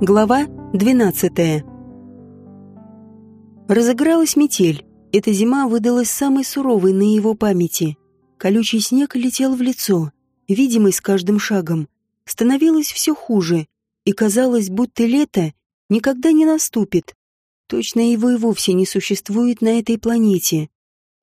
Глава 12. Разыгралась метель. Эта зима выдалась самой суровой на его памяти. Колючий снег летел в лицо, видимый с каждым шагом. Становилось все хуже, и казалось, будто лето никогда не наступит. Точно его и вовсе не существует на этой планете.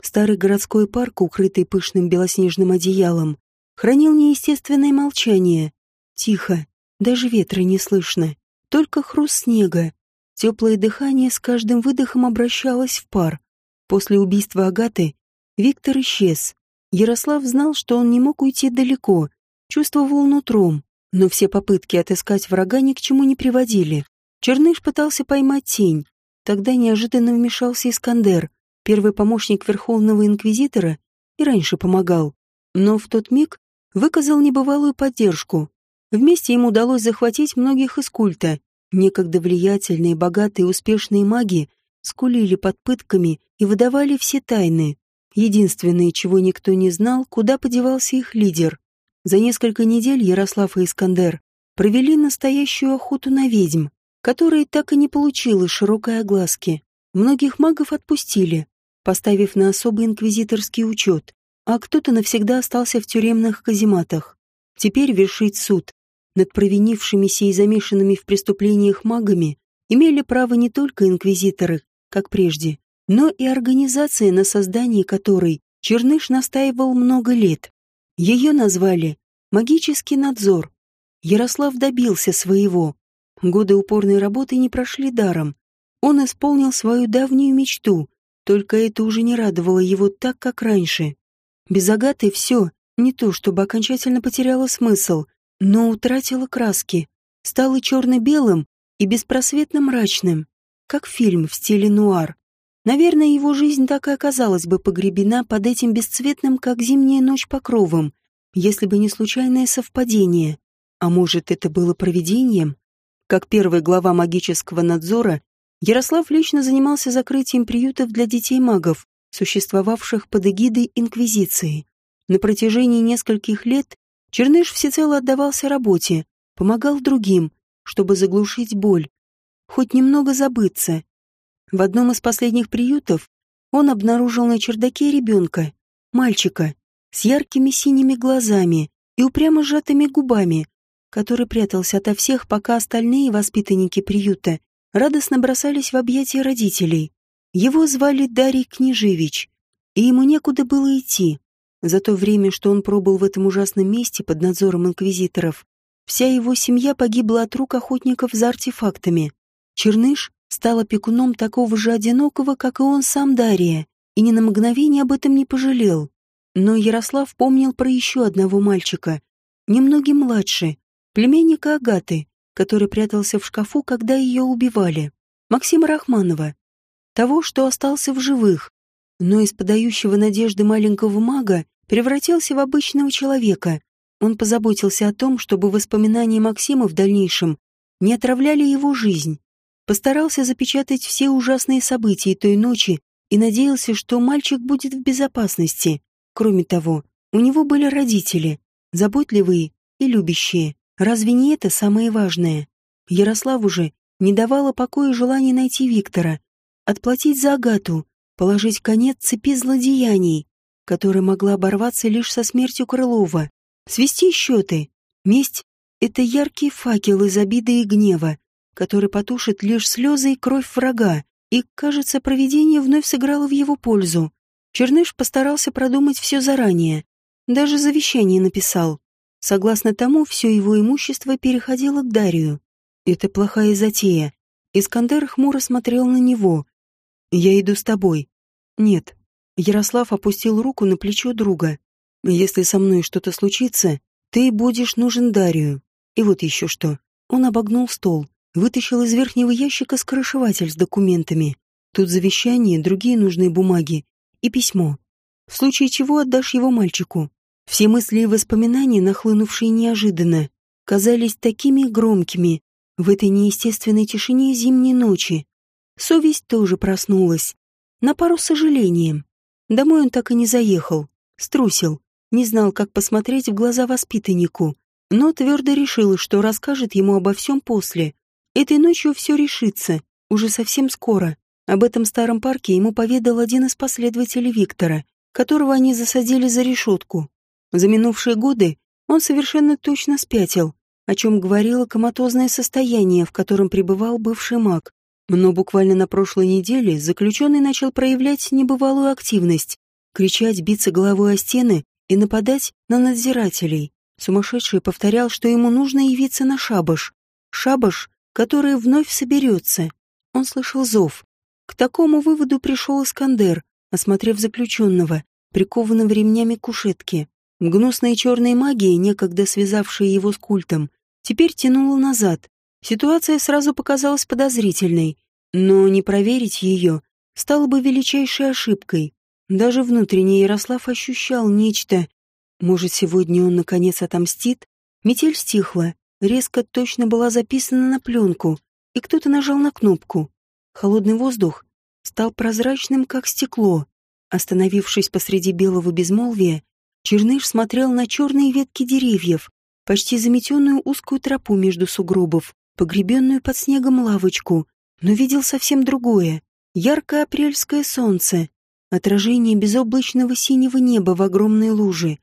Старый городской парк, укрытый пышным белоснежным одеялом, хранил неестественное молчание. Тихо, даже ветра не слышно. Только хруст снега. Теплое дыхание с каждым выдохом обращалось в пар. После убийства Агаты Виктор исчез. Ярослав знал, что он не мог уйти далеко, чувствовал нутром, но все попытки отыскать врага ни к чему не приводили. Черныш пытался поймать тень. Тогда неожиданно вмешался Искандер, первый помощник Верховного Инквизитора, и раньше помогал. Но в тот миг выказал небывалую поддержку. Вместе им удалось захватить многих из культа. Некогда влиятельные, богатые, успешные маги скулили под пытками и выдавали все тайны. Единственное, чего никто не знал, куда подевался их лидер. За несколько недель Ярослав и Искандер провели настоящую охоту на ведьм, которая так и не получила широкой огласки. Многих магов отпустили, поставив на особый инквизиторский учет, а кто-то навсегда остался в тюремных казематах. Теперь вершить суд над провинившимися и замешанными в преступлениях магами имели право не только инквизиторы, как прежде, но и организация, на создании которой Черныш настаивал много лет. Ее назвали «Магический надзор». Ярослав добился своего. Годы упорной работы не прошли даром. Он исполнил свою давнюю мечту, только это уже не радовало его так, как раньше. Без Агаты все, не то чтобы окончательно потеряло смысл, но утратила краски, стала черно-белым и беспросветно мрачным, как фильм в стиле нуар. Наверное, его жизнь так и оказалась бы погребена под этим бесцветным, как зимняя ночь, покровом, если бы не случайное совпадение. А может, это было провидением? Как первый глава магического надзора, Ярослав лично занимался закрытием приютов для детей-магов, существовавших под эгидой Инквизиции. На протяжении нескольких лет Черныш всецело отдавался работе, помогал другим, чтобы заглушить боль, хоть немного забыться. В одном из последних приютов он обнаружил на чердаке ребенка, мальчика, с яркими синими глазами и упрямо сжатыми губами, который прятался ото всех, пока остальные воспитанники приюта радостно бросались в объятия родителей. Его звали Дарий Княжевич, и ему некуда было идти. За то время, что он пробыл в этом ужасном месте под надзором инквизиторов, вся его семья погибла от рук охотников за артефактами. Черныш стал опекуном такого же одинокого, как и он сам Дария, и ни на мгновение об этом не пожалел. Но Ярослав помнил про еще одного мальчика, немногим младше, племянника Агаты, который прятался в шкафу, когда ее убивали, Максима Рахманова, того, что остался в живых, но из подающего надежды маленького мага превратился в обычного человека. Он позаботился о том, чтобы воспоминания Максима в дальнейшем не отравляли его жизнь. Постарался запечатать все ужасные события той ночи и надеялся, что мальчик будет в безопасности. Кроме того, у него были родители, заботливые и любящие. Разве не это самое важное? Ярославу же не давало покоя желание найти Виктора, отплатить за Агату, положить конец цепи злодеяний, которая могла оборваться лишь со смертью Крылова, свести счеты. Месть — это яркий факел из обиды и гнева, который потушит лишь слезы и кровь врага, и, кажется, провидение вновь сыграло в его пользу. Черныш постарался продумать все заранее, даже завещание написал. Согласно тому, все его имущество переходило к Дарию. Это плохая затея. Искандер хмуро смотрел на него. «Я иду с тобой», нет. Ярослав опустил руку на плечо друга. Если со мной что-то случится, ты будешь нужен Дарию. И вот еще что. Он обогнул стол, вытащил из верхнего ящика скорышеватель с документами. Тут завещание, другие нужные бумаги и письмо. В случае чего отдашь его мальчику. Все мысли и воспоминания, нахлынувшие неожиданно, казались такими громкими в этой неестественной тишине зимней ночи. Совесть тоже проснулась, на пару с сожалением. Домой он так и не заехал, струсил, не знал, как посмотреть в глаза воспитаннику, но твердо решил, что расскажет ему обо всем после. Этой ночью все решится, уже совсем скоро. Об этом старом парке ему поведал один из последователей Виктора, которого они засадили за решетку. За минувшие годы он совершенно точно спятил, о чем говорило коматозное состояние, в котором пребывал бывший маг. Но буквально на прошлой неделе заключенный начал проявлять небывалую активность, кричать, биться головой о стены и нападать на надзирателей. Сумасшедший повторял, что ему нужно явиться на шабаш. Шабаш, который вновь соберется. Он слышал зов. К такому выводу пришел Искандер, осмотрев заключенного, прикованного ремнями к кушетке. Гнусная черная магия, некогда связавшая его с культом, теперь тянула назад. Ситуация сразу показалась подозрительной, но не проверить ее стало бы величайшей ошибкой. Даже внутренне Ярослав ощущал нечто. Может, сегодня он наконец отомстит? Метель стихла, резко точно была записана на пленку, и кто-то нажал на кнопку. Холодный воздух стал прозрачным, как стекло. Остановившись посреди белого безмолвия, Черныш смотрел на черные ветки деревьев, почти заметенную узкую тропу между сугробов, погребенную под снегом лавочку, но видел совсем другое. Яркое апрельское солнце, отражение безоблачного синего неба в огромной луже,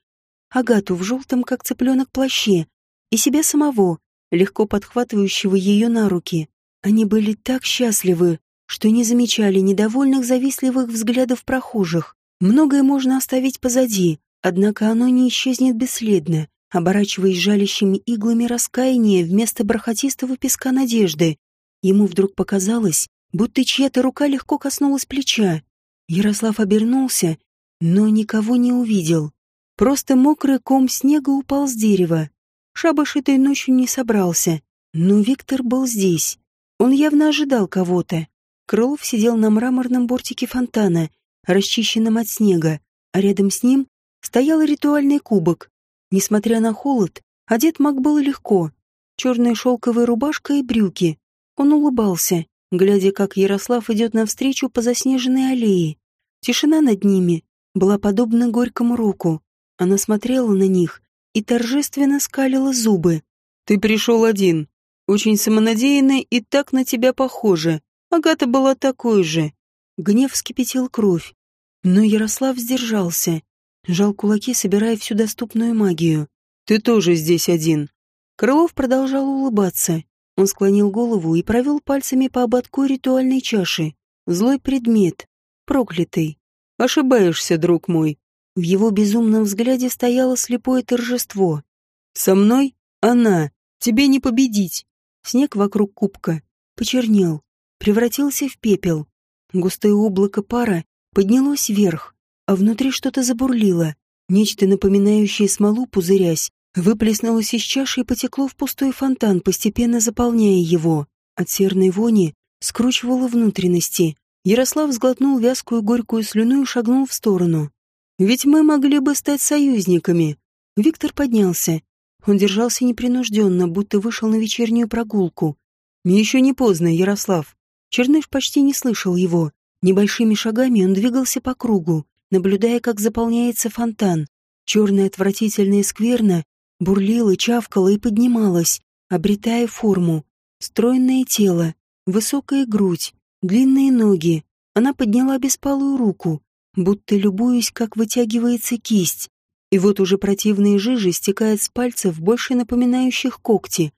Агату в желтом, как цыпленок, плаще, и себя самого, легко подхватывающего ее на руки. Они были так счастливы, что не замечали недовольных завистливых взглядов прохожих. Многое можно оставить позади, однако оно не исчезнет бесследно, оборачиваясь жалящими иглами раскаяния вместо бархатистого песка надежды. Ему вдруг показалось, будто чья-то рука легко коснулась плеча. Ярослав обернулся, но никого не увидел. Просто мокрый ком снега упал с дерева. Шабаш этой ночью не собрался, но Виктор был здесь. Он явно ожидал кого-то. Крылов сидел на мраморном бортике фонтана, расчищенном от снега, а рядом с ним стоял ритуальный кубок. Несмотря на холод, одет маг был легко. Черная шелковая рубашка и брюки. Он улыбался, глядя, как Ярослав идет навстречу по заснеженной аллее. Тишина над ними была подобна горькому року. Она смотрела на них и торжественно скалила зубы. «Ты пришел один. Очень самонадеянный и так на тебя похоже. Агата была такой же. Гнев вскипятил кровь. Но Ярослав сдержался. Жал кулаки, собирая всю доступную магию. «Ты тоже здесь один». Крылов продолжал улыбаться. Он склонил голову и провел пальцами по ободку ритуальной чаши. Злой предмет. Проклятый. «Ошибаешься, друг мой». В его безумном взгляде стояло слепое торжество. «Со мной? Она. Тебе не победить». Снег вокруг кубка почернел превратился в пепел. Густое облако пара поднялось вверх, а внутри что-то забурлило. Нечто напоминающее смолу, пузырясь, выплеснулось из чаши и потекло в пустой фонтан, постепенно заполняя его. От серной вони скручивало внутренности. Ярослав сглотнул вязкую горькую слюну и шагнул в сторону. «Ведь мы могли бы стать союзниками». Виктор поднялся. Он держался непринужденно, будто вышел на вечернюю прогулку. «Еще не поздно, Ярослав. Черныш почти не слышал его. Небольшими шагами он двигался по кругу, наблюдая, как заполняется фонтан. Черная отвратительная скверна бурлила, чавкала и поднималась, обретая форму. Стройное тело, высокая грудь, длинные ноги. Она подняла беспалую руку, будто любуясь, как вытягивается кисть. И вот уже противные жижи стекают с пальцев, больше напоминающих когти.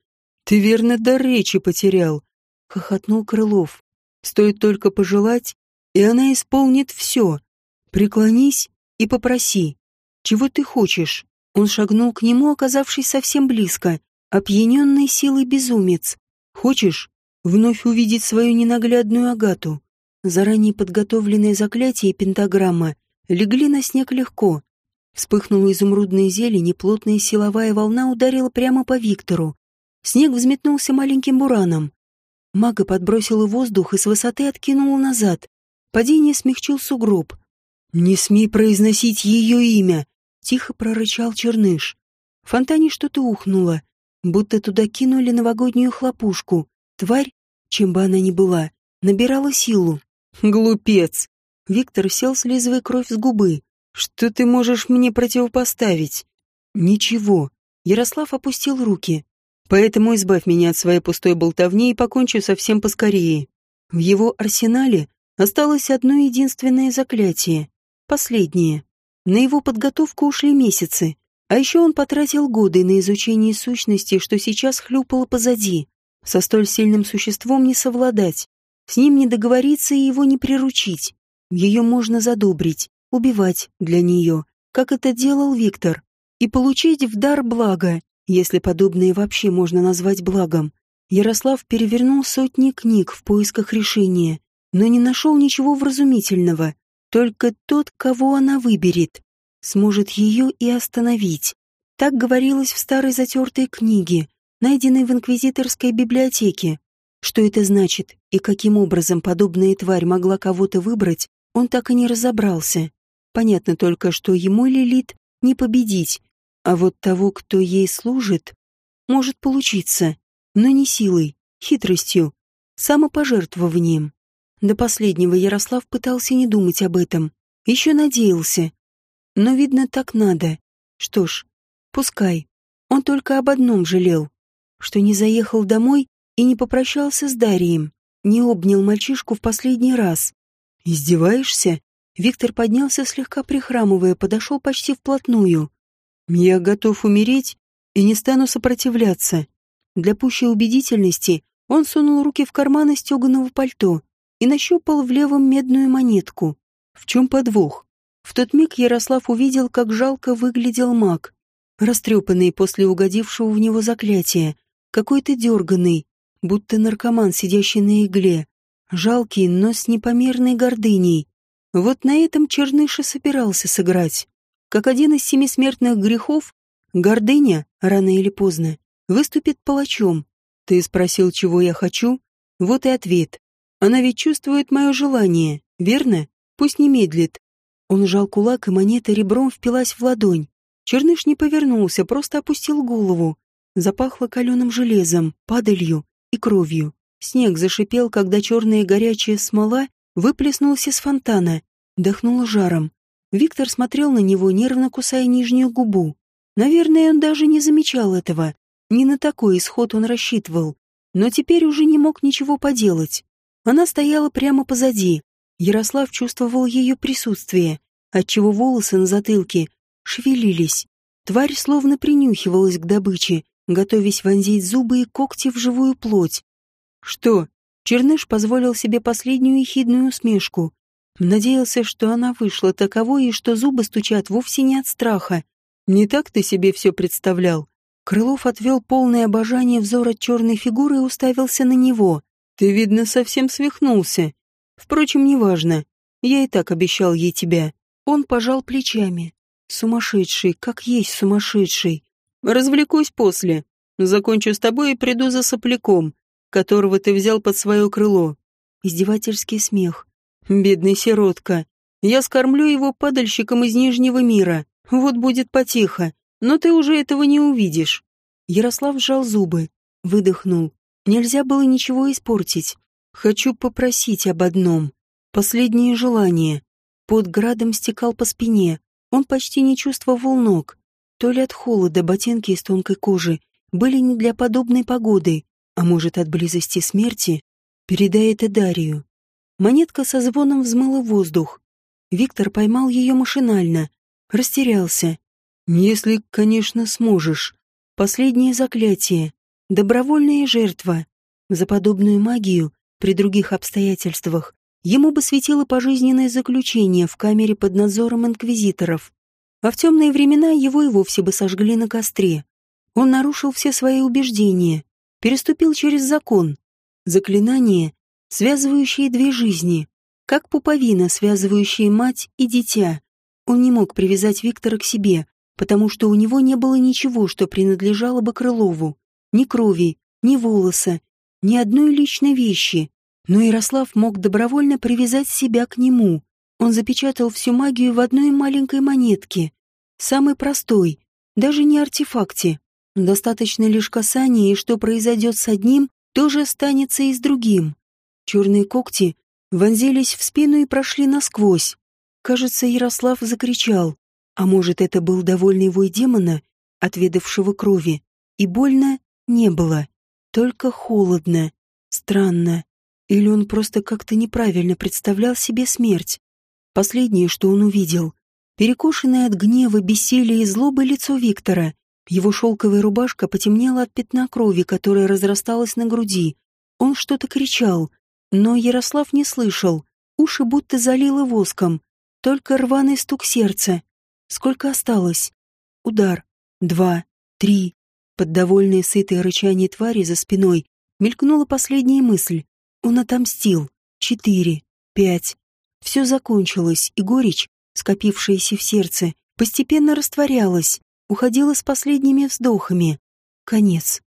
«Ты верно дар речи потерял», хохотнул Крылов. Стоит только пожелать, и она исполнит все. Преклонись и попроси. Чего ты хочешь? Он шагнул к нему, оказавшись совсем близко, опьяненный силой безумец. Хочешь вновь увидеть свою ненаглядную Агату? Заранее подготовленные заклятия и пентаграмма легли на снег легко. Вспыхнула изумрудная зелень, и плотная силовая волна ударила прямо по Виктору. Снег взметнулся маленьким бураном. Мага подбросила воздух и с высоты откинула назад. Падение смягчил сугроб. «Не смей произносить ее имя!» — тихо прорычал Черныш. В фонтане что-то ухнуло, будто туда кинули новогоднюю хлопушку. Тварь, чем бы она ни была, набирала силу. «Глупец!» Виктор сел, слизывая кровь с губы. «Что ты можешь мне противопоставить?» «Ничего». Ярослав опустил руки. Поэтому избавь меня от своей пустой болтовни и покончи совсем поскорее. В его арсенале осталось одно единственное заклятие. Последнее. На его подготовку ушли месяцы, а еще он потратил годы на изучение сущности, что сейчас хлюпало позади. Со столь сильным существом не совладать. С ним не договориться и его не приручить. Ее можно задобрить, убивать для нее, как это делал Виктор, и получить в дар благо, если подобное вообще можно назвать благом. Ярослав перевернул сотни книг в поисках решения, но не нашел ничего вразумительного. Только тот, кого она выберет, сможет ее и остановить. Так говорилось в старой затертой книге, найденной в инквизиторской библиотеке. Что это значит и каким образом подобная тварь могла кого-то выбрать, он так и не разобрался. Понятно только, что ему Лилит не победить, а вот того, кто ей служит, может получиться, но не силой, хитростью, самопожертвованием. До последнего Ярослав пытался не думать об этом, еще надеялся. Но, видно, так надо. Что ж, пускай. Он только об одном жалел, что не заехал домой и не попрощался с Дарием, не обнял мальчишку в последний раз. «Издеваешься?» Виктор поднялся, слегка прихрамывая, подошел почти вплотную. «Я готов умереть и не стану сопротивляться». Для пущей убедительности он сунул руки в карманы стеганого пальто и нащупал в левом медную монетку. В чем подвох? В тот миг Ярослав увидел, как жалко выглядел маг, растрепанный после угодившего в него заклятия, какой-то дерганный, будто наркоман, сидящий на игле, жалкий, но с непомерной гордыней. Вот на этом Черныша собирался сыграть. Как один из семи смертных грехов, гордыня, рано или поздно, выступит палачом. Ты спросил, чего я хочу? Вот и ответ. Она ведь чувствует мое желание, верно? Пусть не медлит. Он сжал кулак, и монета ребром впилась в ладонь. Черныш не повернулся, просто опустил голову. Запахло каленым железом, падалью и кровью. Снег зашипел, когда черная горячая смола выплеснулась из фонтана, дохнула жаром. Виктор смотрел на него, нервно кусая нижнюю губу. Наверное, он даже не замечал этого. Не на такой исход он рассчитывал. Но теперь уже не мог ничего поделать. Она стояла прямо позади. Ярослав чувствовал ее присутствие, отчего волосы на затылке шевелились. Тварь словно принюхивалась к добыче, готовясь вонзить зубы и когти в живую плоть. Что? Черныш позволил себе последнюю ехидную усмешку. Надеялся, что она вышла таковой и что зубы стучат вовсе не от страха. Не так ты себе все представлял? Крылов отвел полное обожание взор от черной фигуры и уставился на него. Ты, видно, совсем свихнулся. Впрочем, неважно. Я и так обещал ей тебя. Он пожал плечами. Сумасшедший, как есть сумасшедший. Развлекусь после. Закончу с тобой и приду за сопляком, которого ты взял под свое крыло. Издевательский смех. Бедный сиротка. Я скормлю его падальщиком из Нижнего мира. Вот будет потихо. Но ты уже этого не увидишь. Ярослав сжал зубы, выдохнул. Нельзя было ничего испортить. Хочу попросить об одном. Последнее желание. Под градом стекал по спине. Он почти не чувствовал ног. То ли от холода ботинки из тонкой кожи были не для подобной погоды, а может от близости смерти, передай это Дарию. Монетка со звоном взмыла воздух. Виктор поймал ее машинально, растерялся. Если, конечно, сможешь. Последнее заклятие, добровольная жертва. За подобную магию, при других обстоятельствах, ему бы светило пожизненное заключение в камере под надзором инквизиторов а в темные времена его и вовсе бы сожгли на костре. Он нарушил все свои убеждения, переступил через закон. Заклинание, связывающее две жизни, как пуповина, связывающая мать и дитя. Он не мог привязать Виктора к себе, потому что у него не было ничего, что принадлежало бы Крылову. Ни крови, ни волоса, ни одной личной вещи. Но Ярослав мог добровольно привязать себя к нему. Он запечатал всю магию в одной маленькой монетке, самой простой, даже не артефакте. Достаточно лишь касания, и что произойдет с одним, тоже останется и с другим. Черные когти вонзились в спину и прошли насквозь. Кажется, Ярослав закричал. А может, это был довольный вой демона, отведавшего крови. И больно не было. Только холодно, странно. Или он просто как-то неправильно представлял себе смерть. Последнее, что он увидел, перекошенное от гнева, бессилия и злобы лицо Виктора. Его шелковая рубашка потемнела от пятна крови, которая разрасталась на груди. Он что-то кричал, но Ярослав не слышал. Уши будто залило воском. Только рваный стук сердца. Сколько осталось? Удар. Два. Три. Под довольное сытое рычание твари за спиной мелькнула последняя мысль. Он отомстил. Четыре. Пять. Все закончилось, и горечь, скопившаяся в сердце, постепенно растворялась, уходила с последними вздохами. Конец.